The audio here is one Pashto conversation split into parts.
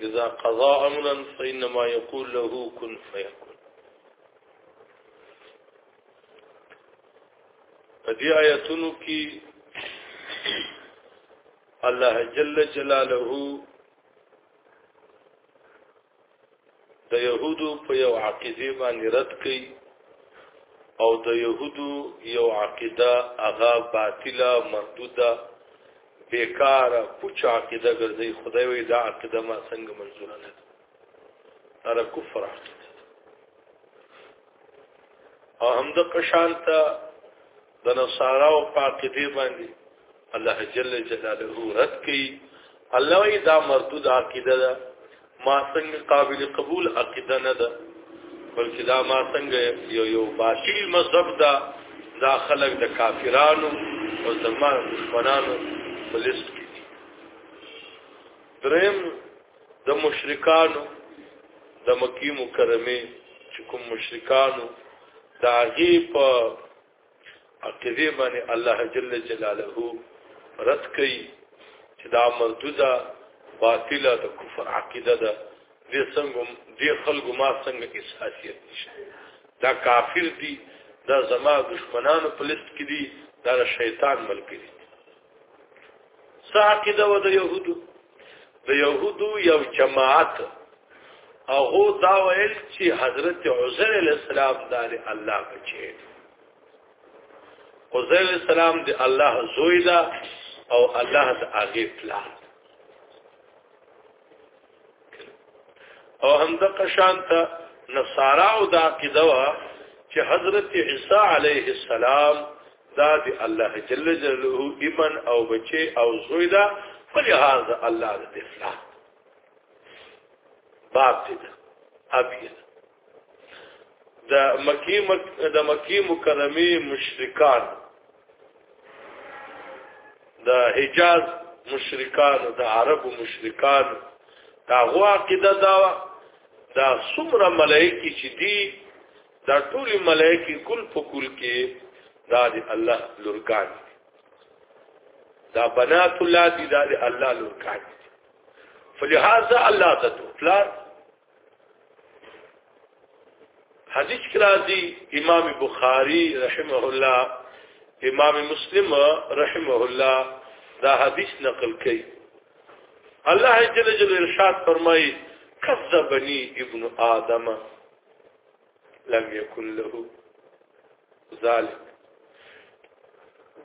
اذا قضا امرا فانما يقول له كن فيكون دې آیتونو کې الله جل جلاله د يهودو په یو عقیده باندې رد کړي او د يهودو یو عقیده هغه باطله مردوده بیکار پوچ عقیده ګرځي خدای وي دا عقیده ما څنګه منزور نه ده دا کفر عقیده او هم د قشانته د نصارا او پاکیده باندې الله جل جلاله رد کوي الله وی دا مردود عقیده ده ما څنګه قابل قبول عقیده نه ده بلکې دا ما څنګه یو یو باطل مذهب ده دا خلق د کافرانو او زمان دشمنانو په لیست کې دي دریم د مشرکانو د مکی مکرمه چې کوم مشرکانو د هغه په عقیده باندې الله جل جلاله رد کوي چې دا مردوده باطله د کفر عقیده ده د څنګه د خلکو ما څنګه احساسیت نشي دا کافر دي دا زما دشمنانو په لست کې دي دا شیطان ملګری ساقی دا و د يهودو د يهودو یو جماعت هغه دا ویل چې حضرت عزر علی السلام دار الله بچی عزر علی السلام دی الله زوی دا او الله د هغه پلان او هم د قشان ته نصارا او دا عقیده وا چې حضرت عیسی علیه السلام دا د الله جل جلاله ایمن او بچي او زوی دا په لحاظ الله د افلاح باب دې ابي د مکی مک د مکی مکرمه مشرکان د حجاز مشرکان د عرب مشرکان دا غو عقیده دا دا څومره ملائکی چې دي دا ټول ملائکی کل په کل کې دا دی الله لورګان دا بنات الله دی دا دی الله لورګان فلهذا الله تطلع حدیث کې راځي امام بخاری رحمه الله امام مسلم رحمه الله دا حدیث نقل کړي الله جل جلاله ارشاد فرمایي کذبني ابن آدم لم يكن له ذلك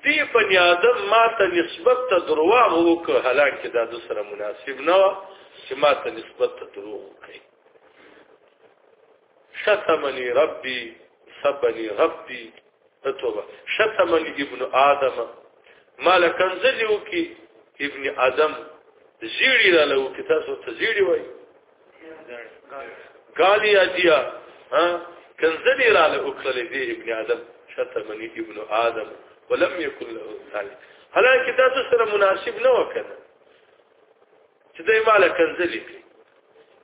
دی بنی آدم ما ته نسبت ته درواغ وکړ حالانکه دا د سره مناسب نه و چې ما ته نسبت ته دروغ وکړي شتمنی ربي سبنی ربي توبه شتمنی ابن آدم مال کنزلی وکي ابن آدم زیړی را لو کې تاسو ته زیړی وای قالی اجیا ها کنزلی را له اکل دی ابن آدم شتمنی ابن آدم ولم يكن له ذلك هلاکه تاسو سره مناسب نه وکړه چې دای مال کنزلی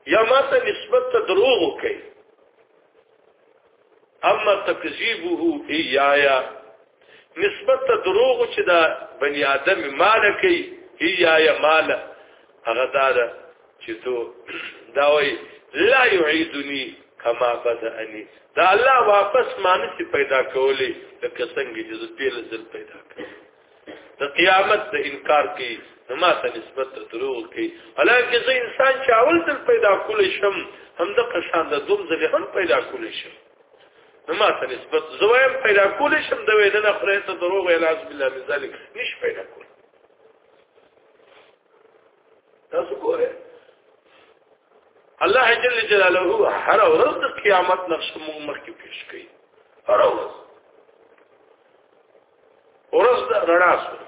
یا ما ته نسبت ته دروغ وکړي اما تکذیبه ایایا نسبت ته دروغ چې دا بنی آدم مال کوي ایایا مال هغه دا ده چې تو دا وای لا یعیدنی کما بدأنی دا الله واپس مانسی پیدا کولی لکه څنګه چې زه پیل زل پیدا کړم د قیامت د انکار کوي نو ما ته نسبت ته دروغ کوي حالانکه زه انسان چې اول ځل پیدا کولی شم هم د قشان د دوم ځل هم پیدا کولی شم نو ما ته نسبت زه وایم پیدا کولی شم د وې نه خره ته دروغ علاج بالله من ذلک نش پیدا کولی تاسو ګوره الله جل جلاله هر ورځ د قیامت نقشه موږ مخکې پیش کوي هر ورځ ورځ د رڼا سره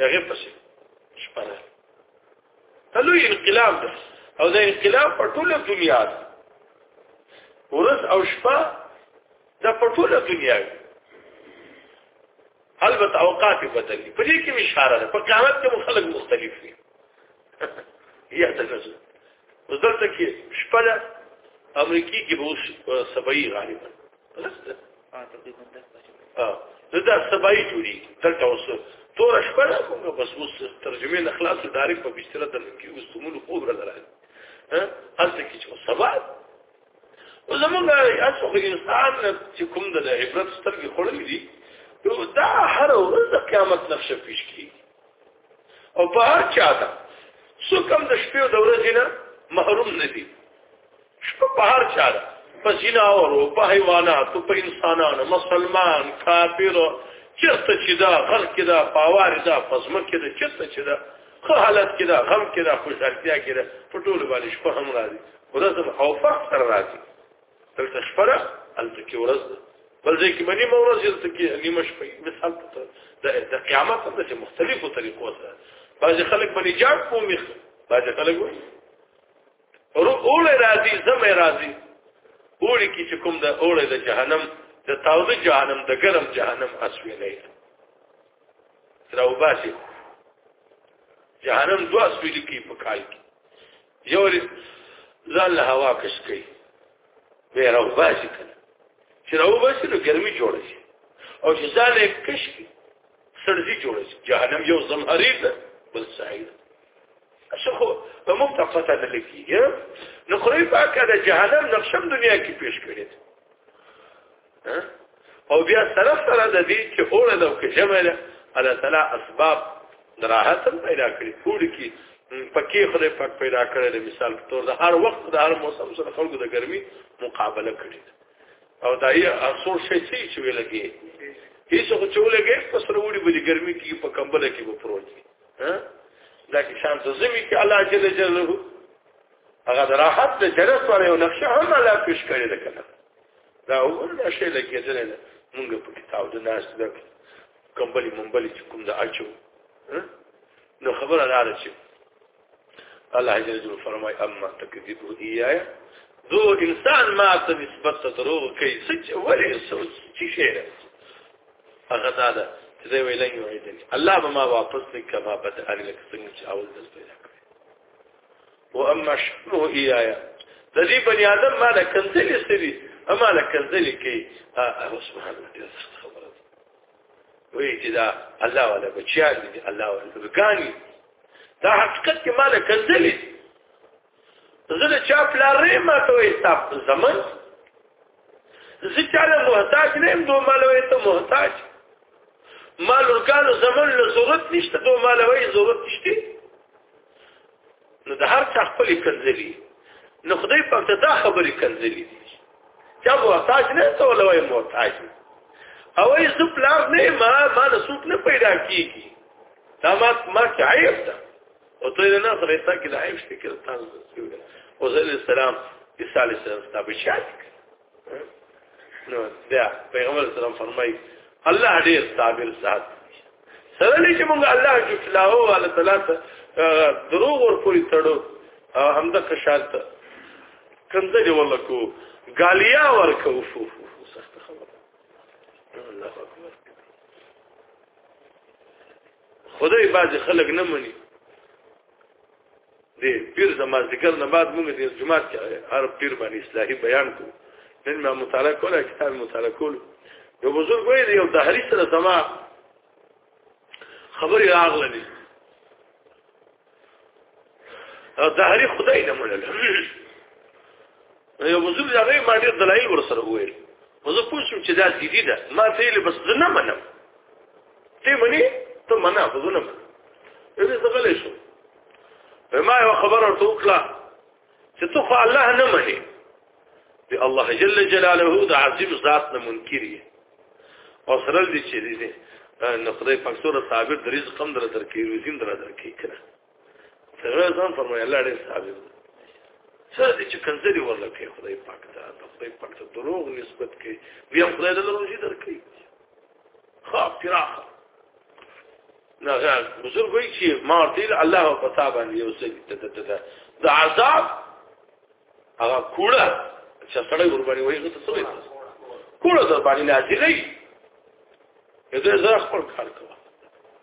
هغه پسې شپه ده تلو انقلاب ده او دا انقلاب په ټوله دنیا ده ورځ او شپه دا په ټوله دنیا ده البته اوقات بدل دي په دې کې اشاره ده په قیامت کې خلک مختلف دي یا تلزم وزدلته کې شپه ده امریکي کې به اوس سبعي غالبا نو دا سبای جوړي دلته اوس تور شپه نه کوم بس اوس ترجمه نه خلاص ډایرک په بستر د لکی اوس تمول خوب را درای ها هلته کې چې سبا او زمونږ اسو انسان چې کوم د عبرت سترګې خړلې دي دا هر ورځ د قیامت نقشه پیش کی او په هر چا ته څو کم د شپې او د ورځې نه محروم نه دي شپه په هر چا ده په جناورو په حیواناتو په انسانانو مسلمان کافر چرته چې دا غل کې دا پاوار دا پزما کې دا چرته چې دا خو حالت کې دا غم کې دا خوشحالتیا کې دا په ټول باندې شپه هم راځي ورځ هم او فرق سره راځي دلته شپه ده هلته کې ورځ ده بل ځای کې باندې مورز یل ته کې نیمه شپې مثال ته د د قیامت په مختلفو طریقو سره بعض خلک باندې جاټ کومي بعض خلک وایي اول راضي زم راضي اول کې چې کوم د اول د جهنم د تاوده جهنم د ګرم جهنم اسوي نه تر او باسي جهنم دوه اسوي کې په کال کې یو ځان له هوا کش کوي به راو باسي کنه چې راو باسي نو ګرمي جوړ شي او چې ځان یې کش کوي سړځي جوړ شي جهنم یو زمهري ده بل سعید شخو په موږ ته پته نه لګي نو خو یې پاکه د جهنم نقشم دنیا کې پیش کړی او بیا سره سره د دې چې اوړه د کې جمع ده الله تعالی اسباب دراحت پیدا کړی ټول کې پکې خدای پاک پیدا کړی د مثال په تور د هر وخت د هر موسم سره خلکو د ګرمي مقابله کړی او دا یې اصول شي چې ویلګي هیڅ خو چولګي په سره وړي به د ګرمي کې په کمبل کې به پروت وي ها دا کې شان ته زمي کې الله جل جلاله هغه د راحت د جنت پر یو نقشه هم لا پیش کړی ده کنه دا اول دا شی لګېدل نه مونږ په کتاب د ناس د کمبلي ممبلي چې کوم د اچو نو خبره دا ده چې الله جل جلاله فرمای اما تکذیب ایای دو انسان ما ته نسبت ته دروغ کوي سچ ولې سوچ چې شی هغه دا ده چې دوی ویل یو ایدل الله به ما واپس لکه ما بد ان لکه څنګه چې اول دلته او اما شنو ایایا د دې بنی آدم ما له کنځلې سری اما له کنځلې کې او سبحان الله دې سخت خبره ده وی چې دا الله ولا بچیان دي الله ولا ګانی دا حقیقت کې ما له کنځلې زه د چا پلارې ما ته وې تاسو زمون زه چا له محتاج نه يم دوه مالوي ته محتاج مال ورکانو زمون له ضرورت نشته دوه مالوي ضرورت نشته نو د هر چا خپل کنځلي نو خدای په ته دا خبرې کنځلي دي چې ابو احتاج نه ته ولوي محتاج او ای زه پلار نه ما ما نه سوق نه پیدا کیږي دا ما ما کې عیب ده او ته نه سره تا کې د عیب شته کې تاسو او زه السلام عیسی علیه السلام ستابه شاد نو بیا پیغمبر سلام فرمایي الله ډیر صابر ذات سره نه چې موږ الله جوړلاو ولا ثلاثه دروغ ور پوری تړو هم د کشالت کنده دی والله کو غالیا ور کو فو سخت خبره الله اکبر خدای باز خلق نه مني دې پیر زما ذکر نه بعد موږ دې جمعات کې هر پیر باندې اصلاحي بیان کو نن ما مطالعه کوله کتاب مطالعه کول یو بزرګ وایي یو د هری سره زما خبري راغله دي د هری خدای نه مونږ یو بزرګ هغه ما ډېر دلایل ورسره وویل زه پوه شوم چې دا جدي ده ما ته یې بس زه نه منم ته منې ته منه خو زه نه منم یې زه غلی شوم ما یوه خبره ورته وکړه چې ته خو الله نه منې د الله جل جلاله د عظیم ذات نه منکر یې او سره دې چې دې نه خدای پاک سره صابر د رزق هم در درکې روزي هم در درکې کړه سره ځان فرمایي الله دې ثابت سره دې چې کنځري ورله کوي خدای پاک ته خدای پاک ته دروغ نسبت کوي بیا خدای له روزي درکړي خاف فراخه نه غیر بزرګ وی چې مارتیل الله او پتا باندې یو څه د عذاب هغه کوړه چې سره ور باندې وایي نو څه وایي کوړه د باندې لازمي یې زه خپل کار کوم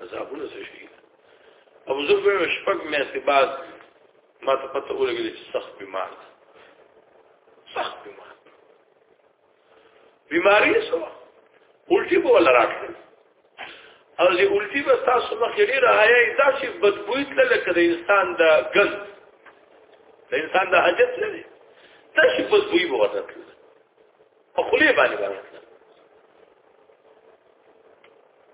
عذابونه څه شي او زه به شپږ میاشتې بعد ما ته پته ولګېده چې سخت بیمار ده سخت بیمار ده بیماری څه وه الټي به ولا راتله او چې الټي به تاسو مخې لري راهي دا چې بدبوې تل لکه د انسان د ګل د انسان د حاجت نه دي تاسو بدبوې به ورته په خلی باندې باندې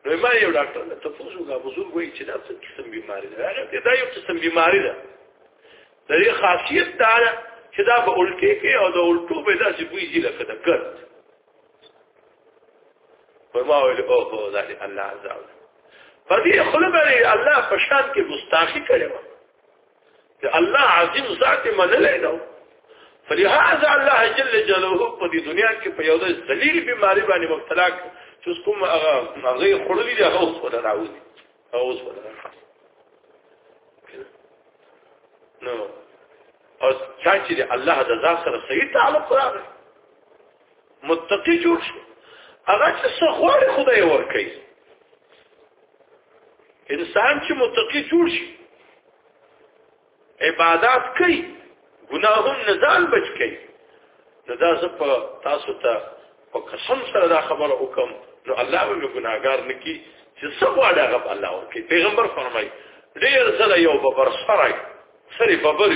نو ما یو ډاکټر ته تفوز وکړ بزرګ وایي چې دا څه قسم بیماری ده هغه ته دا یو قسم بیماری ده د دې خاصیت دا ده چې دا به الټې کې او د الټو به داسې بوی ځي لکه د ګرد په ما ویل او هو دا الله عز وجل په دې خلبري الله په شان کې مستاخي کړو چې الله عظیم ذات منلې نو فلهذا الله جل جلاله په دې دنیا کې په یو ذلیل بیماری باندې مبتلا کړ چې کوم هغه هغه خړلې دی هغه اوس ولا راوځي هغه اوس ولا نو او چا چې الله د ذات سره صحیح تعلق راغی متقی جوړ شي هغه چې سخواري خدای ور کوي انسان چې متقی جوړ شي عبادت کوي ګناهون نه ځان بچ کوي نو دا زه په تاسو ته په قسم سره دا خبره وکم نو الله به ګناګار نکي چې څه غواړي غب الله ورکي پیغمبر فرمایي ډیر زله یو ببر سره سری ببر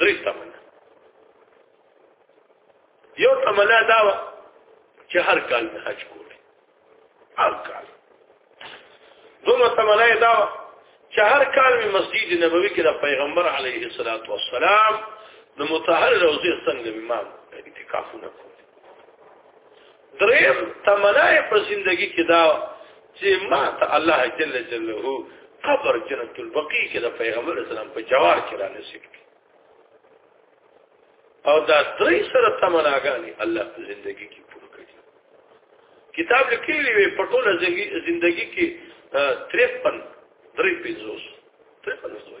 درې تمنا یو تمنا دا و چې هر کال د حج کوله هر کال دومره تمنا دا و چې هر کال می مسجد نبوي کې د پیغمبر علیه الصلاۃ والسلام د متحر روزه څنګه امام اعتکافونه کوي دریم تمنای په زندگی کې دا چې ما ته الله جل جلاله قبر جنت البقیع کې د پیغمبر اسلام په جوار کې را نصیب کړي او دا درې سره تمناګانی الله په زندگی کې پوره کړي کتاب لیکلی وي په ټوله زندگی کې 53 درې پنځوس درې پنځوس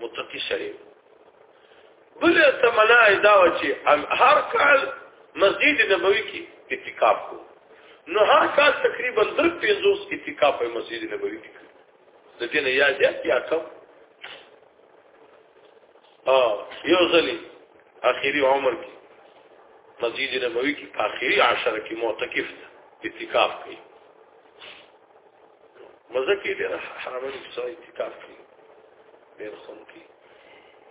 متقی سره بل تمنا دا و چې هر کال مسجد نبوي کې اعتکاف کو نو هر کال تقریبا در 50 اعتکاف په مسجد نبوي کې د دې نه یاد یا کم اه یو ځلی اخیری عمر کې مسجد نبوي کې اخیری عشر کې معتکف اعتکاف کوي مزه کې ډېر حرامه ځای کتاب کې ډېر خوند کې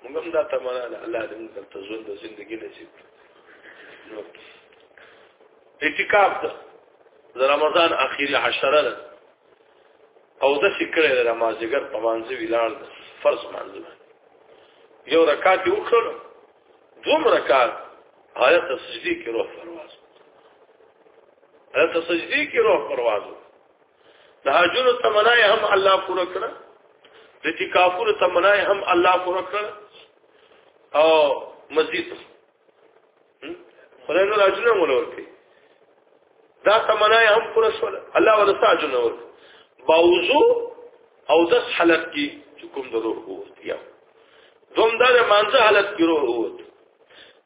موږ هم دا تمنا ده الله دې موږ ته ژوند د ژوندۍ نصیب نو اعتکاف ده د رمضان اخیری عشره ده او د فکر د رمازګر په مانځ ویلال فرض مانځ یو رکعت وکړو دومره کار آیت سجدی کې روح پرواز آیت سجدی کې روح پرواز د هاجر تمنا هم الله پوره کړ د تکافر تمنا هم الله پوره کړ او مزید خدای نو راځنه مولور کې دا تمنا یې هم پوره شول الله ولا ساجو نور باوزو او دس حالت کې چې کوم د روح ووت یا دوم دا د مانځه حالت کې روح ووت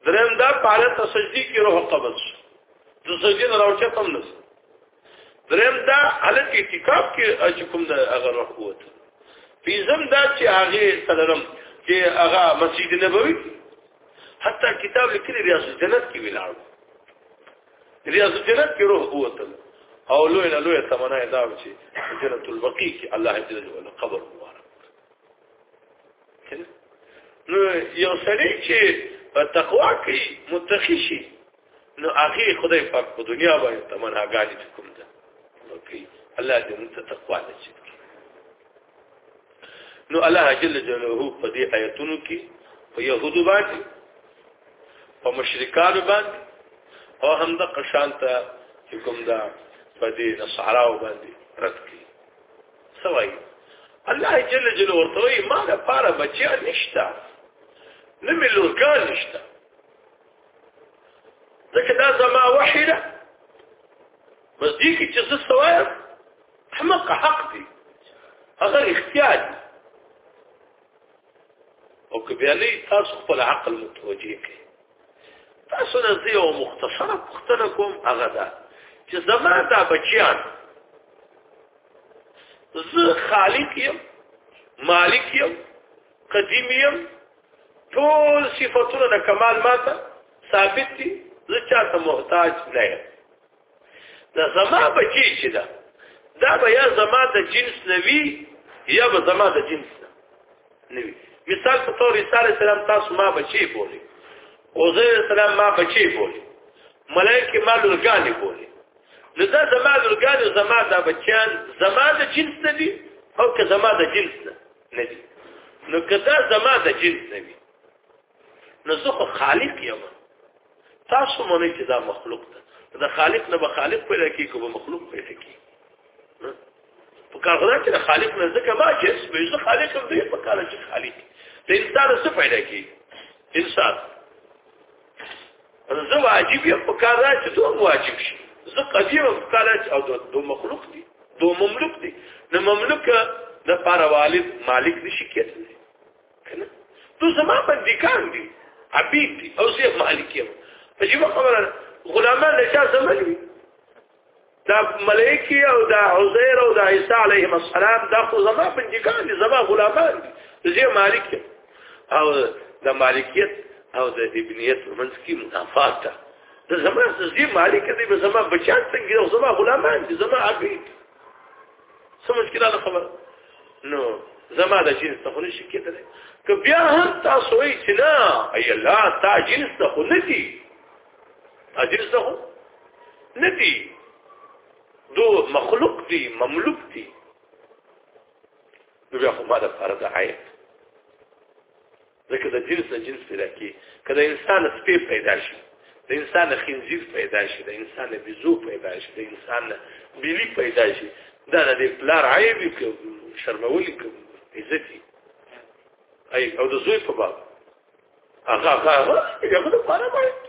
دریم دا په حالت سجدي کې روح قبض شو د سجدي نه راوچه کم نه دریم دا حالت اعتکاف کې چې کوم د هغه روح ووت پیزم دا چې هغه سلام چې هغه مسجد نبوي حتی کتاب لیکلی ریاض جنت کې ولاړ ریاض الجنت کې روح ووتل او لوی له لوی تمنا یې دا و چې جنت البقیع کې الله جل جلاله قبر مبارک نو یو سړی چې په تقوا کې متقی شي نو هغه خدای پاک په دنیا باندې تمنا غالي کوم ده وکي الله دې موږ ته تقوا نصیب نو الله جل جلاله په دې آیتونو کې په يهودو باندې په مشرکانو باندې او هم د قشانته حکم دا په دې نصاراو باندې رد کړي سوای الله جل جلاله ورته ما له پاره بچیا نشتا نه ملوکان نشتا ځکه دا زما وحیده بس دې کې چې څه سوایم حمق حق دی هغه اختیار دی او که بیا نه تاسو خپل عقل متوجه کړئ تاسو نه زه یو مختصره پوښتنه کوم هغه ده چې زما دا بچیان زه خالق یم مالک یم قدیم یم ټول صفاتونه د کمال ماته ثابت دي زه چاته محتاج نه یم دا زما بچی چې دا دا به یا زما د جنس نوي یا به زما د جنس نوي مثال په تور رساله سلام تاسو ما بچی بولی عزیر سلام ما بچی بولی ملائکه ما لورګانی بولی نو دا زما لورګانی زما د بچیان زما د جنس نوي او که زما د جنس نه نوي نو که دا زما د جنس نوي نو زه خو خالق یم تاسو مونږ چې دا مخلوق ده دا خالق نه به خالق پیدا کی کوم مخلوق پیدا کی په کاغذ کې خالق نه ځکه ما چې زه خالق هم دی په کار چې خالق د انسان څه پیدا کی انسان زه واجب یم په کار چې دوه واجب شي زه قدیم په کار چې او دوه مخلوق دي دوه مملوک دي نه مملوک د پاره والد مالک نشي کېدلی تو زما بندګان دي عبید دي او زه مالک یم په جواب خبره غلامان له چا زمل وي دا ملائکی او دا عزیر او دا عیسی علیهم السلام دا خو زما بندګان دي زما غلامان دي زه مالک یم او د مالکیت او د ابنیت منځ کې منافات ده د زما زی مالک دی به زما بچان څنګه او زما غلامان دي زما عبید څه مشکله ده خبر نو زما د جنس ته خوري شي کېدل که بیا هم تاسو وایئ چې نه ای الله تا جنس ته خو نه دي تا جنس ته خو نه دي دو مخلوق دي مملوک دي نو بیا خو ما د فرض عیب ځکه د جنس نه جنس پیدا کی کله انسان سپی پیدا شي د انسان خنزیر پیدا شي د انسان بزو پیدا شي د انسان بیلی پیدا شي دا د پلار عیب کې شرمولي کې عزت ای او د زوی په باب هغه هغه هغه د پاره باندې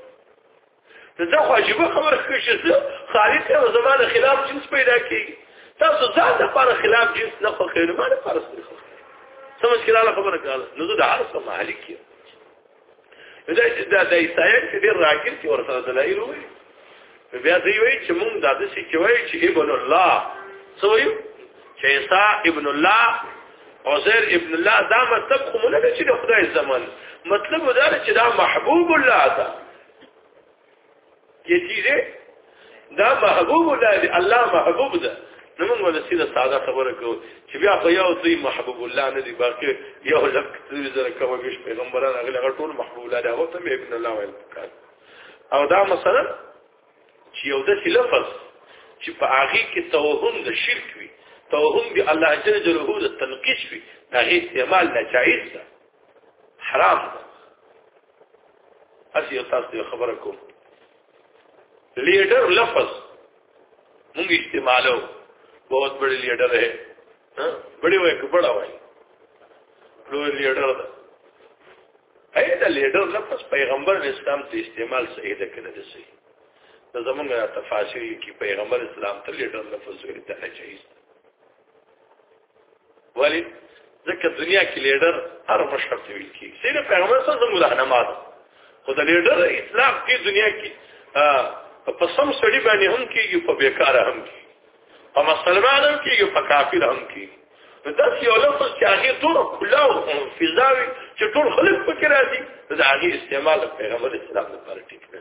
دا خو عجیب خبره کوي چې زه خالد ته زمانه خلاف جنس پیدا کیږي تاسو ځان د لپاره خلاف جنس نه خو خیر ما نه فرض نه خو سمج کړه له خبره کاله نو دا هر څه مالک یې دا چې دا د عیسایت چې ډیر راکړ چې ورته دلایل وي بیا دی وی چې مونږ د دې چې وایي چې ابن الله سو یو چې عیسی ابن الله عزیر ابن الله دا مطلب خو مونږ نه چې د خدای زمان مطلب دا چې دا محبوب الله ده کې چیزه دا محبوب دی الله محبوب ده نو موږ له سیده ساده خبره کوو چې بیا خو یو دوی محبوب الله نه دی باقي یو لک دوی زره کوم بیش پیغمبران هغه هغه ټول محبوب الله دی هغه ته ابن الله ویل پکار او دا مثلا چې یو د لفظ چې په هغه کې توهم د شرک وي توهم به الله جل جلاله د تنقیش وي هغه استعمال ناجایز ده حرام ده اسی تاسو ته خبره کوم لیډر لفظ موږ استعمالو بہت بڑے لیډر ہے ہاں؟ بڑے وای کو بڑا وای لوی لیډر ده اې دا لیډر لفظ پیغمبر اسلام ته استعمال صحیح ده کنه ده صحیح دا زمونږ تفاسیر کې پیغمبر اسلام ته لیډر لفظ ویل ته نه چاهیږي ولی ځکه دنیا کې لیډر هر مشر ته ویل کیږي سینه پیغمبر سره زموږ راهنما ده خو د لیډر اطلاق په دنیا کې په سم سړي باندې هم کیږي په بیکار هم کیږي په مسلمان هم کیږي په کافر هم کیږي دا یو لفظ چې هغه ټول کلا او فضاوي چې ټول خلک پکې راځي دا هغه استعمال پیغمبر اسلام لپاره ټیک نه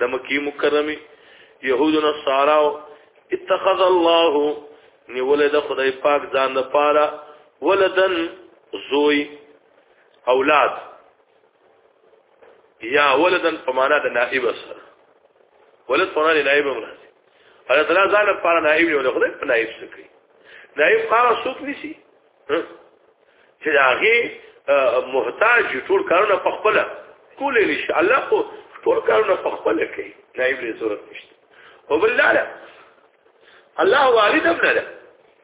د مکی مکرمه يهود نصارا اتخذ الله نیولې د خدای پاک ځان د پاره ولدن زوی اولاد یا ولدن په معنا د نائب سره ولد په معنا د نائب مراد الله تعالی ځان په نائب یو خدای په نائب سکی نائب قاره سوق نشي چې هغه محتاج ټول کارونه په خپل کول ان شاء الله خو ټول کارونه په خپل کوي نائب له ضرورت نشته او بل لا الله والد ابن له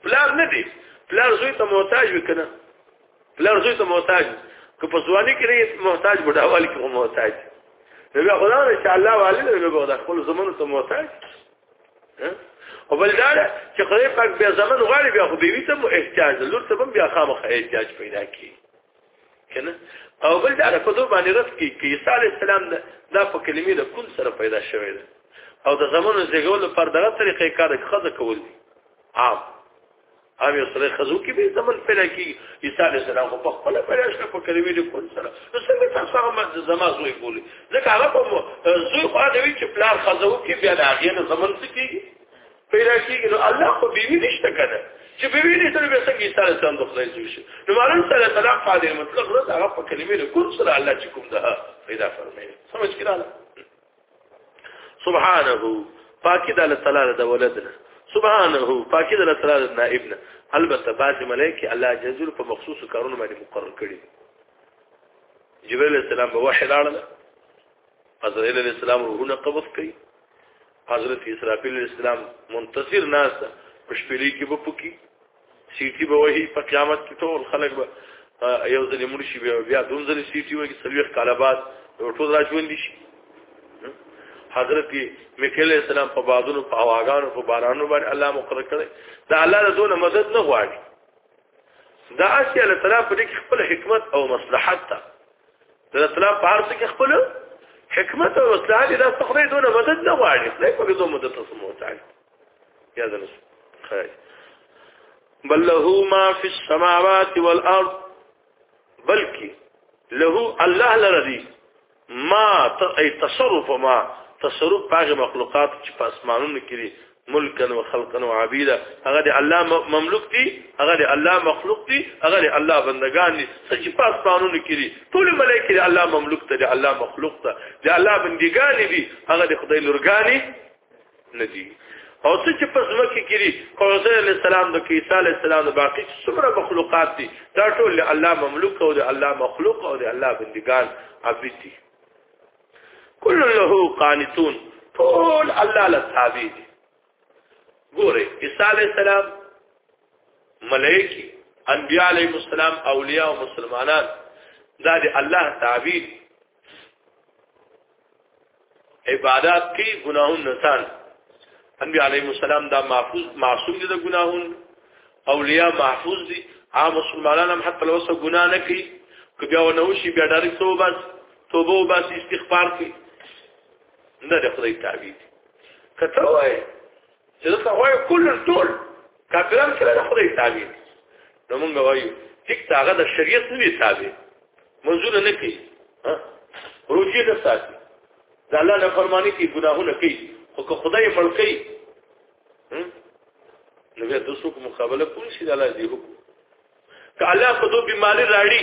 پلار نه دی پلار زوی ته محتاج وکنه پلار زوی ته محتاج که په ځواني کې محتاج بډاوالي کې محتاج دی بیا خدای ان شاء الله والد له بغدا خپل زمونږ ته محتاج او بل دا چې خدای پاک بیا زمن غواړي بیا خو بیوی ته مو احتیاج لور ته بیا خامخ احتیاج پیدا کی کنه او بل دا په دوه باندې رات کې کې عیسی علی السلام دا په کلمې د کون سره پیدا شوی دی او د زمونو زیږولو پر دغه طریقې کار خزه کول عام او یو سره خزو کې به زمل پیدا کی عیسی علی السلام په خپل پیدا شو په کلمې د کول سره نو څنګه تاسو هغه زما زوی بولی ځکه هغه په زوی خو دا وی چې پلار خزو کې بیا د هغه نه زمل سکی پیدا کیږي نو الله خو بیوی نشته کنه چې بیوی دې سره به څنګه عیسی علی السلام د خدای زوی شي نو معلوم سره طلاق فاضل مطلق نه هغه په کلمې د کول سره الله چې کوم ده پیدا فرمایي سمجھ کړه سبحانه پاکی د الله تعالی د ولدنا سبحانه پاکی د الله تعالی د نائبنا البته بعض ملائکه الله جزل په مخصوص کارونه باندې مقرر کړي جبرئیل السلام به وحی لاړل عزرائیل السلام روحونه قبض کړي حضرت اسرافیل السلام منتصر ناس په شپېلې کې به پکی سیټي به وایي په قیامت کې ټول خلک به یو ځل مړ شي بیا دوم ځل سیټي وایي سلوخ کال بعد ټول راځوند شي حضرت میکل اسلام په بادونو په اواګانو په بارانو باندې الله مقرر کړي دا الله له دونه مدد نه غواړي دا اسی الله تعالی په دې خپل حکمت او مصلحت ته الله تعالی په هر څه کې خپل حکمت او مصلحت دا څخه دونه مدد نه غواړي خدای په دې مدد ته سمو تعالی یا دلس خیر بل له ما فی السماوات والارض بلکی له الله لرضی ما ای تصرف ما تصرف هغه مخلوقات چې په اسمانونو کې دي ملکن و خلقن و عبیدا هغه دی الله مملوک دی هغه دی الله مخلوق دی هغه دی الله بندگان دی سچ پاس قانون کړي ټول ملائکه دی الله مملوک ته دی الله مخلوق ته دی الله بندگان دی هغه دی خدای لورګانی ندی او څه چې په ځمکه کې دي کوزه علی السلام د کیسه علی السلام د باقی څومره مخلوقات دي دا ټول له الله مملوک او د الله مخلوق او د الله بندگان عبید دي کل له قانتون ټول الله له تابع دي ګوره عیسی علی السلام ملائکی انبیاء علیهم السلام اولیاء او مسلمانان دا د الله تابع دي عبادت کې ګناهون نسان انبي عليهم السلام دا محفوظ معصوم دي د ګناهون اولیاء محفوظ دي عام مسلمانان هم حتی لو څه ګناه نه کوي که بیا ونه وشي بیا ډاري توبه توبه او بس استغفار کوي نه د خدای تعبیر کته وای چې دلته وایي کل ټول کافران سره د خدای تابع نو موږ وایو ټیک ته هغه د شریعت نه دی تابع منظور نه کوي روجي نه ساتي د الله نه فرمانی کوي ګناهونه کوي خو که خدای مړ کوي نو بیا د څوک مقابله کوم شي د الله دی حکم که الله په دو بیماری راړي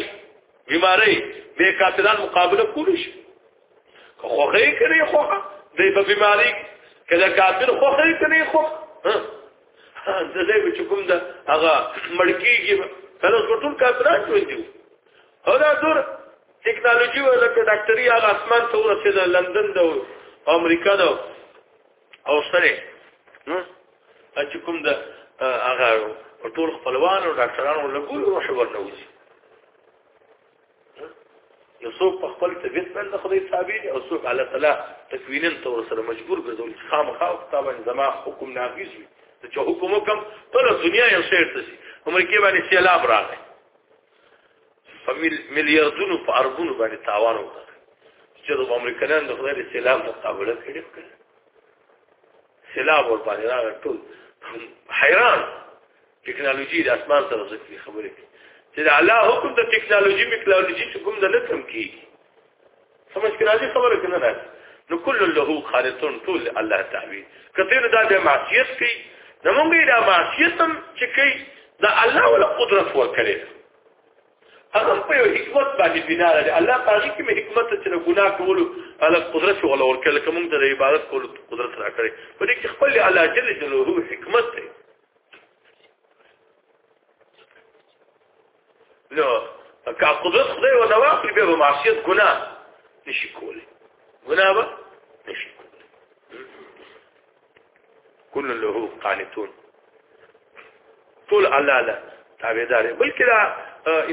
بیماری به کافران مقابله کولی شي که خوخه کړي خوخه دې په بیماری کله کافر خوخه کړي خوخه د دې چې کوم دا هغه مړکیږي کله ټول کافران ژوند دي او دا دور ټیکنالوژي ولکه ډاکټري هغه اسمان ته ورسېده لندن دا امریکا دا او سره نو چې کوم د هغه ټول خپلوان او ډاکټرانو له ګول روح ورنوځي نو څوک په خپل طبيعت باندې خدای تابع دي او څوک الله تعالی تکوینا تور سره مجبور ګرځول چې خامخا او طبعا زما حکم نافذ وي ته چې حکم وکم ټول دنیا یو سیر ته شي عمر کې باندې سیلاب راغی په میلیاردونو په اربونو باندې تاوان وکړ چې د امریکایان د خدای سلام مقابله کړې سلام ور باندې راغی ټول حیران ټکنالوژي د اسمان سره ځکه خبرې کوي چې د الله حکم د ټکنالوژي میکلالوژي چې کوم د لکم کیږي سمجھ کې راځي خبره کنه راځي نو کل له خالصون ټول الله تعالی کته نه دا د معصیت کوي نو موږ دا معصیت هم چې کوي دا الله ولا قدرت ورکړي هغه په یو حکمت باندې بنا لري الله پاږي کې مې حکمت چې نه ګناه کولو الله قدرت ولا ورکل کوم د عبادت کولو قدرت راکړي په دې کې خپل الله جل جلاله حکمت دی نو که قدرت خدای و نه واخلي به معصیت ګناه نشي کولی ګناه به نشي کولی کل له قانتون ټول الله له تابعدار بلکې دا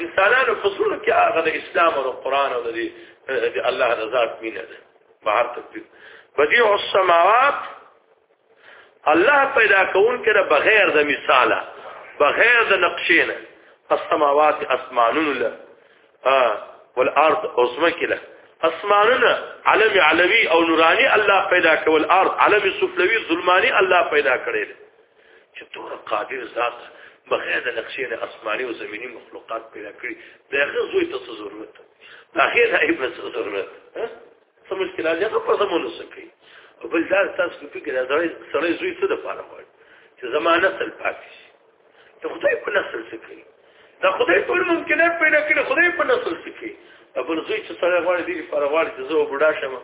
انسانانو فصلونو کې هغه د اسلام او قرآن او د الله د ذات مینه ده بهر تکلیف بدیع السماوات الله پیدا کون کړه بغیر د مثاله بغیر د نقشینه السماوات اسمانون له ها والارض اوسمکه له اسمانونه علم علوي او نوراني الله پیدا کول ارض علم سفلوي ظلماني الله پیدا کړی چې تور قادر ذات بغیر د نقشې نه اسماني او زميني مخلوقات پیدا کړی دا هغه زوی ته ضرورت دا هغه د ایبه ضرورت څه مشکلات یې په زمونږ سکی او بل ځل تاسو په کې راځي سره زوی څه د پاره وایي چې زمانه تل پاتې ته خدای په نسل سکی دا خدای ټول ممکنات پیدا کړي خدای په نسل سکی ابل زوی چې سره غواړي دې پر غواړي چې زه بډا شم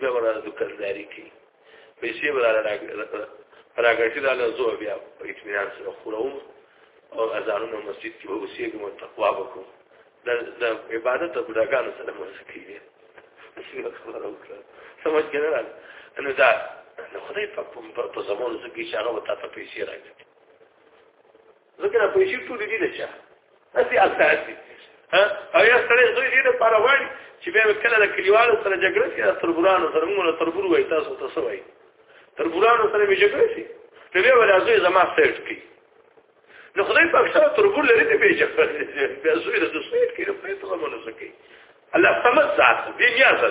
بیا ورته د کرداري کی پیسې ولاله راګټي دا له زو بیا په اطمینان سره خوروم او اذانونه مسجد کې اوسېږم تقوا وکړم د عبادت او بډاګانو سره مو سکیږي خبره وکړه سمج کې نه راځي نو دا نو خدای په په زمونږ کې چې هغه وتا ته پیسې راکړي ځکه نه پیسې ټول دي نه چا اسی التعدي ها او یا سره زوی دې نه پاره وایي چې بیا کله د کلیوالو سره جګړه شي تربورانو سره موږ له تربور وای تاسو ته سوای تربورانو سره به جګړه شي نو بیا ولا زوی زما سیټ کی نو خدای پاک سره تربور لري ته به جګړه بیا زوی د سیټ کی نو په تاسو باندې سکی الله سمت ذات دې نیاز ده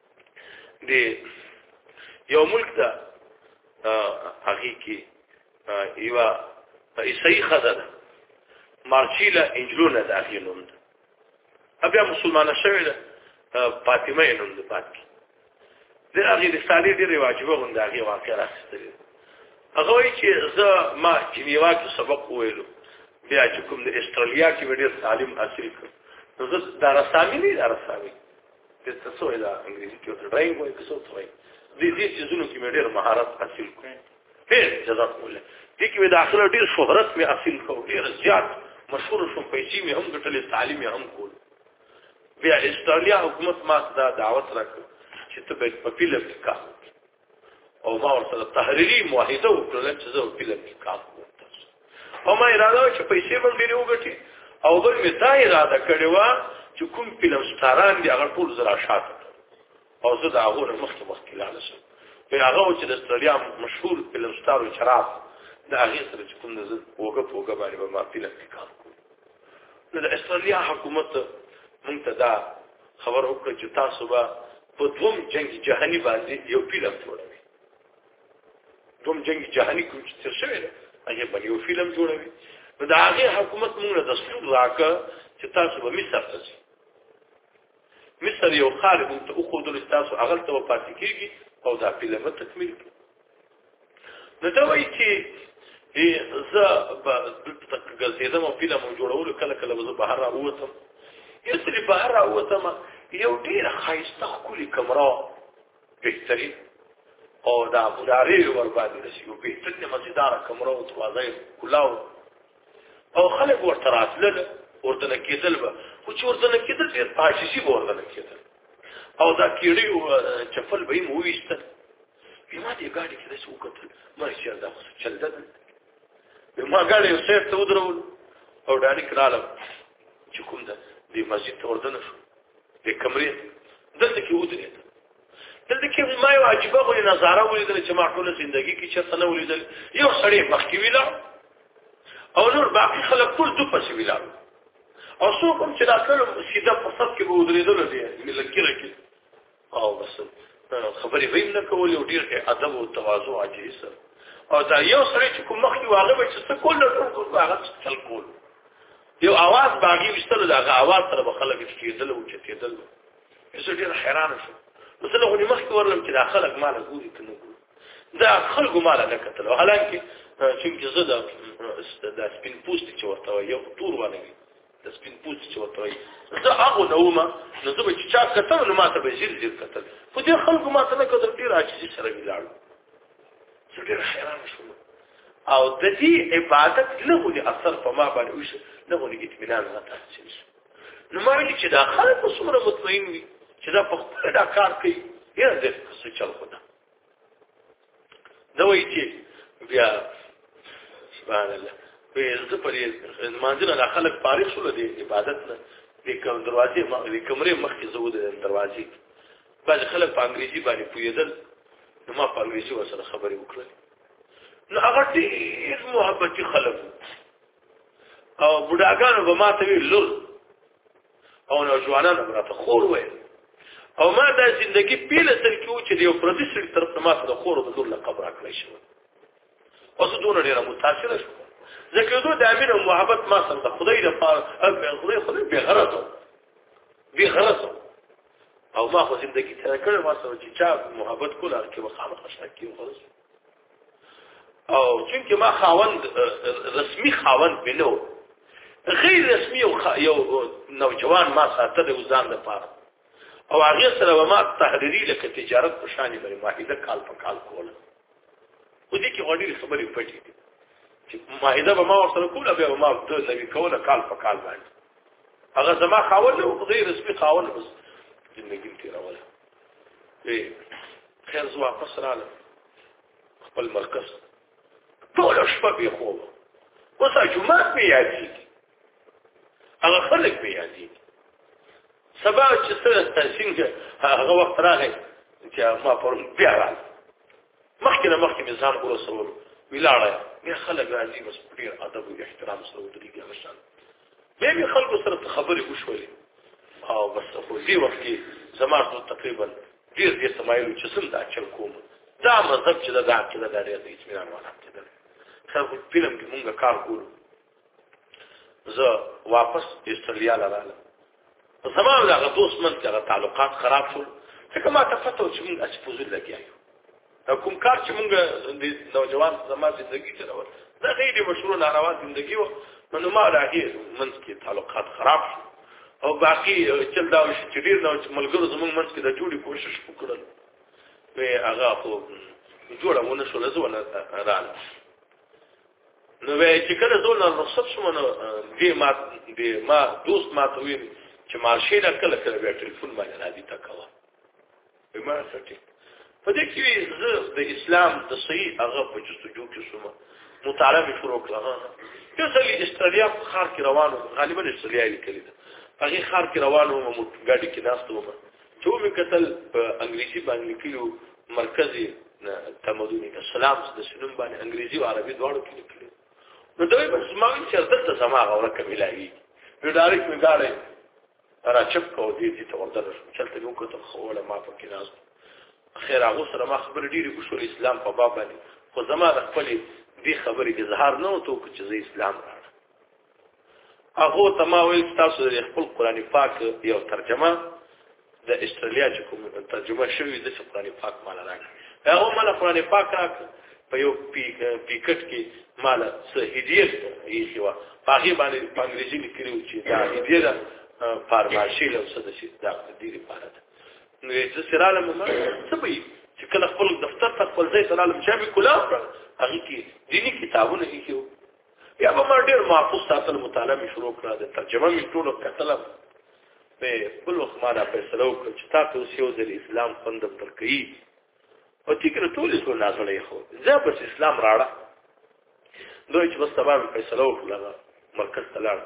دی یو ملک دا هغه کې ایوا ایسای خزر مارچیلا انجلونه داخلون بیا مسلمانه شوې ده فاطمه یې نوم ده پاتې د هغه رسالې ډېر واجبه غونډه هغه واقع راستلې هغه وایي چې زه ما جنیوا کې سبق ویلو بیا چې کوم د استرالیا کې ډېر تعلیم حاصل کړ نو زه دا رسامي نه دا رسامي د تاسو اله انګریزي کې ته ډرایو وایي که څه ته وایي دې دې چیزونو کې مې ډېر مهارت حاصل کړ ډېر جزاک الله دې کې د اخر ډېر شهرت مې حاصل کړ ډېر زیات مشهور شوم پیسې مې هم ګټلې تعلیم مې هم کول بیا استرالیا حکومت ما دا دعوت راکړ چې ته به په پیله کې کار او ما ورته تحریری موحده وکړل چې زه فلم کې کار کوم او ما اراده چې پیسې مونږ ډېر وګټي او بل می دا اراده کړې و چې کوم فلم ستاران دی هغه ټول زرا شاته او زه دا هغه مخکې مخکې لاله شم په هغه چې د استرالیا مشهور فلم ستارو چراغ دا هغه سره چې کوم نظر وګه پوګه باندې به ما فلم کې کار کوم نو د استرالیا حکومت مونږ ته دا خبر وکړه چې تاسو به په دوم جنگ جهانی باندې یو فلم جوړوي دوم جنگ جهانی کوم چې تر شوی دی هغه باندې یو فلم جوړوي نو دا هغه حکومت موږ له دستور راکړه چې تاسو به مصر ته ځئ مصر یو خارج ته او خو دل تاسو هغه ته پاتې کیږي او دا فلم تکمیل کړئ نو دا وایي چې زه به دلته ګرځېدم او فلم جوړولو کله کله به زه بهر راووتم یو ځلې بهر راووتم یو ډېره ښایسته ښکلې کمره بهترین او دا مدارې ور باندې رسېږو بهترینه مزیداره کمره او دروازه یې ښکلا وه او خلک ورته راتلل ورته نه کېدل به خو چې ورته نه کېدل ډېر په عاجزي به ورته نه کېدل او دا کېړی او چپل به یې مو وویستل بیا ما دې ګاډي کې داسې وکتل ما چې دا خو چل ده بیا ما ګاډي یو سیټ ته ودرول او ډاډي کړالم چې کوم ده دې مسجد ته وردنه شو د کمرې دلته کې ودرېد دلته کې ما یو عجیبه غوړي نظاره ولیدل چې ما ټول ژوندۍ کې چرته نه ولیدل یو سړی مخکې ویلا او نور باقي خلک ټول دوه پسې ویلا او څوک هم چې دا ټول سیده په صف کې ودرېدل دي ملکره کې او بس خبرې ویم نه کولې او ډیر ادب او تواضع عاجزي سره او دا یو سره چې کوم مخ یو هغه چې څه کول ټول کول هغه څه کول یو आवाज باغی وشتل دا आवाज سره به خلک کېدل او چې کېدل زه ډیر حیران شوم نو زه له مخ کې ورلم چې دا خلک مال ګوري کنه ګوري دا خلکو مال نه کتل حالانکه چې زه دا د سپین پوست چې ورته یو تور ونه د سپین پوس چې ورته وي زه هغه نوم نو زه به چې چا کتل نو ماته به زیر زیر کتل خو دې خلکو ماته نه کتل ډیر عاجزي سره ویلاړو زه ډیر حیران شوم او د دې عبادت له دې اثر په ما باندې وشه له دې اطمینان نه تاسو نو ما ویل چې دا خلک څومره مطمئن وي چې دا په خپل دا کار کوي یې دې څه چل خدا دا وایي چې بیا سبحان الله په زړه پرې مانځنه لا خلک فارغ شول دي عبادت نه د کوم دروازې د کمرې مخکې زو د دروازې بعض خلک په انګریزي باندې پوهېدل نو ما په انګریزي ورسره خبرې وکړې نو هغه ډېر محبتي خلک او بډاګانو به ما ته وی لور او نوجوانان هم راته خور وایي او ما دا زندگی پیله سر کیو چې یو پردي سړي طرف ما سره خور د لور لقب راکړی شو اوس دونه ډیره متاثر شو ځکه دوی د امیر او محبت ما سره د خدای د پاره او خدای خدای به غرض به غرض او ما خو زندگی تر کړه ما سره چې چا محبت کوله کې وخامه خوشاله کیو خلاص او چې ما خاوند رسمي خاوند بنو غیر رسمي یو یو نوجوان ما ساته د وزان د پاره او هغه سره ما تحریری لکه تجارت په شان باندې واحده کال په کال کوله و دې کې غوډي خبرې پټې دي چې ماهده به ما ورسره کوله به ما د نبی کوله کال په کال باندې هغه زما خاوند او غیر رسمي خاوند بس زندگی تیروله دی خیر زو واپس رااله خپل مرکز ټول شپه به خو اوس جمعه په یادې هغه خلک په یادې سبا چې سره تنظیم کې هغه وخت راغی چې ما پرون بیا راغی مخکې نه مخکې مې ځان ورسول ویلاړه بیا خلک راځي بس ډیر ادب او احترام سره ودرېږي هغه شان به به خلکو سره خبرې وشولې او بس په دې وخت کې زما ټول تقریبا ډیر ډیر سمایل چې سم دا چل کوم دا مذهب چې دا دا چې دا ډیر د اطمینان ولا کېدل خو په فلم کې مونږه کار کولو زه واپس استرالیا لاله زما له هغه دوست من سره تعلقات خراب شول ځکه ما ته پته و چې موږ هسې په زور لګیا یو دا کوم کار چې موږ د نوجوان زما زندګي ته راوړ دا غیر مشروع ناروا زندګي و نو ما له هغې منځ کې تعلقات خراب شو او باقي چل دا وشي چې ډېر نو چې ملګرو زموږ منځ کې د جوړې کوشش وکړل نو هغه خو جوړه ونه شوله زه ونه رالم نو وای چې کله زه له رخصت شوم نو دې ما دې ما دوست ما ته ویل چې مارشي نه کله کله بیا ټلیفون باندې راځي تا کوه به ما سټي په دې کې زه د اسلام د صحیح هغه په جستجو کې شوم مطالعه مې شروع کړه یو ځل استرالیا په خار کې روانو غالبا استرالیا لیکل ده هغه خار کې روانو مو ګاډي کې ناست وم چې ومې کتل په انګریزي باندې لیکلو مرکزي تمدن اسلام د سنوم باندې انګریزي او عربي دواړو کې لیکلو نو دوی په سماوي چې دلته سما غوړه کملایي نو ډایرک مې غاړې را چپ کو دې دې ته ورته چلته یو کتل خوله ما په کې ناز خیر هغه سره ما خبر ډیره وشو اسلام په باب باندې خو زما د خپل دې خبرې اظهار نه وته چې زه اسلام راړم هغه ته ما ویل تاسو د خپل قران پاک یو ترجمه د استرالیا چې کوم ترجمه شوی د قران پاک مال راکړ هغه مال قران پاک راکړ په یو پیکټ کې مال څه هدیه یې شو هغه باندې په انګریزي لیکلو چې دا هدیه ده فارماشي له څه د شي دا د دې لپاره ده نو یې څه سره له مما څه به چې کله خپل دفتر ته خپل ځای سره له چا به کلا هغه کې دیني کتابونه یې بیا به ما ډېر معفوظ ساتل مطالعه مې شروع کړه د ترجمه مې ټولو کتله په بل وخت ما دا فیصله وکړه چې تا ته اوس یو ځل اسلام خوند در کوي په دې کې ټول څه نازلې خو زه بس اسلام راړه دوی چې بس تبار فیصله وکړه مرکز ته لاړ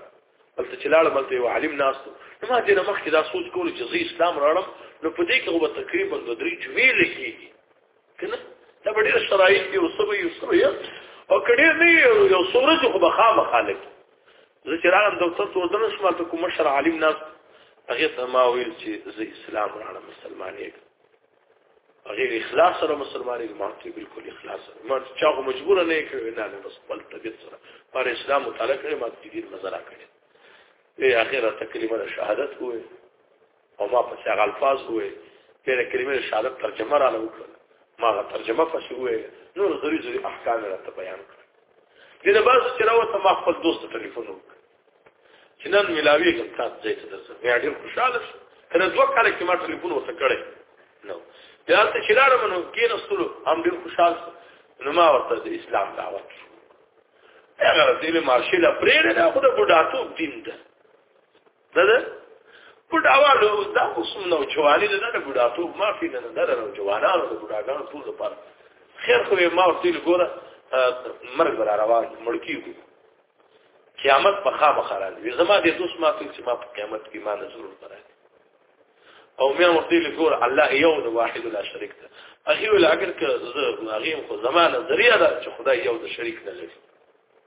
بلته چې لاړ بلته یو عالم ناستو نو ما دې نه مخکې دا سوچ کول چې زه اسلام راړم نو په دې کې هو تقریبا د درې جمعې لګي کنه دا ډېر شرایط دی او سبې یو سره یو او کډې نه یو سره چې خو بخا مخالف زه چې راغلم دکتور ته ودل شم ته کوم شر عالم ناس هغه ته ما ویل چې زه اسلام راړم مسلمان یم هغه اخلاص سره مسلمان یم ما ته بالکل اخلاص سره ما چا خو مجبور نه کړی نه نه بس خپل طبيعت سره پر اسلام متعلق ما دې ډیر مزه را کړې په اخره تکلیمه شهادت وې او ما په څه غلفاظ وې په کلمې شهادت ترجمه را لوکړه ما غا ترجمه پسې وې نور زری زری احکام را ته بیان کړ دې نه باز چې راوته ما خپل دوست ته ټلیفون وکړ چې نن ملاوي کوم تاسو دې ته درځم مې ډېر خوشاله شو کنه دوه کاله کې ما ټلیفون ورته کړی نو بیا ته چې لارم نو کې نستلو هم ډېر خوشاله شو نو ما ورته د اسلام دعوت شو هغه دې مارشل پرېره دا خو د بډاتوب دین ده دا ده بډاوالو اوس دا اوس نو جوانی نه نه بډاتو ما فی نه نه نه جوانانو د بډاګانو ټول لپاره خیر خو ما ورته ګوره مرګ را روان مړکی وي قیامت په خامه خراب وي زما د دوست ما ته چې ما په قیامت کې ما نه ضرور راځي او مې ورته ګوره الله یو د واحد لا شریک ده اخی ول اگر که زه هغه خو زمانه ذریعہ ده چې خدای یو د شریک نه لري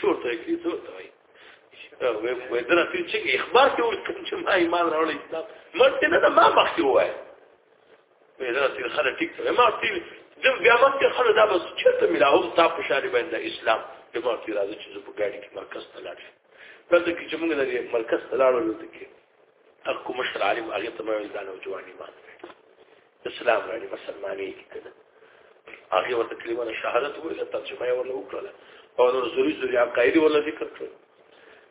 شورت یې کړی زور ته وایي وې دره تی چې اخبار کې وایي کوم چې ما ایمان راوړل اسلام مرته نه ما مخکې وایي وې دره تی خره ټیک ته ما تی د بیا مخکې خره دا بس چې ته ملا هم تا په شاري باندې اسلام د ما تی راځي چې په ګاډي کې مرکز ته لاړ شم دلته کې چې موږ د مرکز ته لاړو دلته کې اكو مشر عالم هغه ته مې ویل دا نوجوان ایمان اسلام راړي مسلمانې کړه هغه ورته کلمه شهادت ویله ترجمه یې ورله وکړه او نور زوري زوري عقایدي ورله ذکر کړ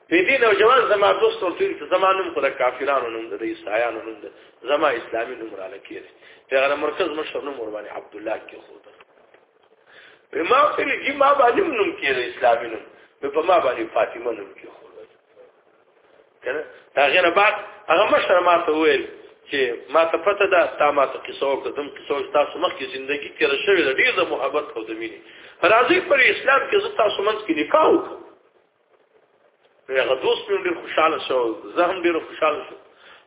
په دې نوجوان زما دوست ورته چې زمانم پر کافرانو نوم د عیسایانو نوم د زما اسلامي نوم را لکیر پیغمبر مرکز مشر نوم ور باندې عبد الله کې خو ده په ما په دې ما باندې نوم کې اسلامي نوم په ما باندې فاطمه نوم کې کنه دا غیر بعد هغه مشر ما ته ویل چې ما ته پته ده تا ما ته قصه وکړه دم قصه چې تاسو مخ کې ژوندۍ کې را شوې ده ډیر د محبت او د مینې راځي پر اسلام کې زه تاسو منځ کې نکاح وکړم هغه دوست مې ډیر خوشاله شو زه هم ډیر خوشاله شو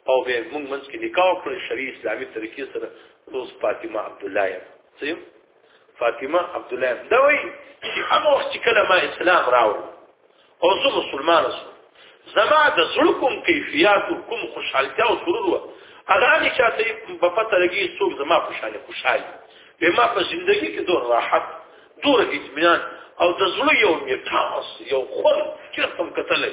او به موږ منځ کې نکاح وکړو شری اسلامي طریقې سره دوست فاطمه عبد الله یم فاطمه عبد الله دا وی چې هغه وخت چې کله ما اسلام راوړ او زه مسلمان شوم زما د زړه کوم کیفیت کوم خوشحالتیا او سرور و هغه نه چاته په پته لګي څوک زما خوشاله خوشاله به ما په ژوندۍ کې دور راحت دور اطمینان او د زړه یو میټاس یو خور چې کوم کتلې